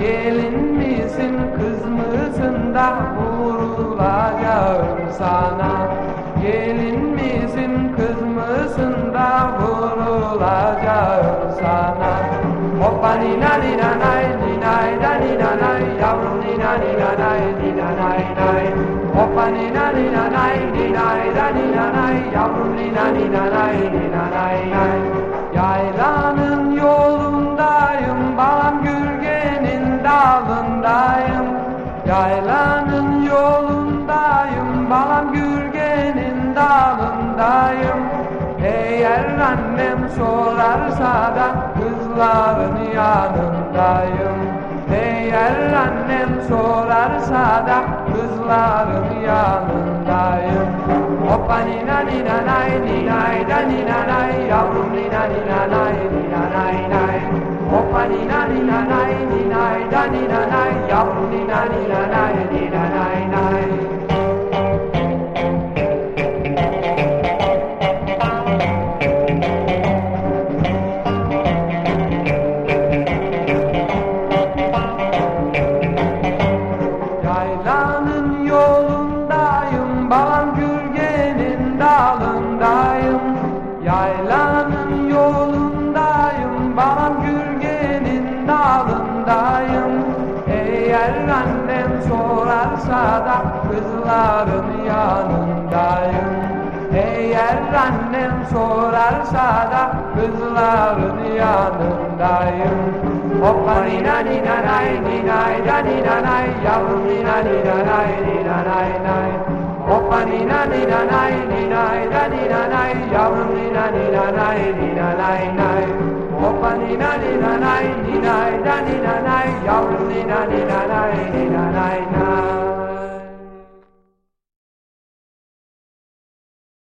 Gelin misin kız mısın da vurulacağım sana Gelin misin kız mısın da vurulacağım sana Hoppa nina nina nay nina da nina nay Yavrum nina nina nay nina nay nay Hoppa nina nina nay nina da nina nay Yavrum nina nina nay nina nay nay Yaylanın yolundayım Balam gürgenin dalındayım. Eğer annem sorarsa da kızların yanındayım. Eğer annem sorarsa da kızların yanındayım. Hoppa nina nina nay ninay da nina nay. Yavrum nina nina nay nina nay nay Hoppa nina nina nay ninay da nina nay Yavrum nina nina nay nina nay nay Yaylanın yolundayım, balam gürgenin dalındayım. Yaylanın dalındayım. Eğer annem sorarsa da kızların yanındayım. Eğer annem sorarsa da kızların yanındayım. Hoppa nina nina nay ninay da nina nay Yavrum nina nina nay nina nay nay Hoppa nina nina nay ninay da nina nay Yavrum nina nina nay nina nay nay ba ni na ni na nai ni nai da ni na nai yao ni na ni na nai ni na nai na.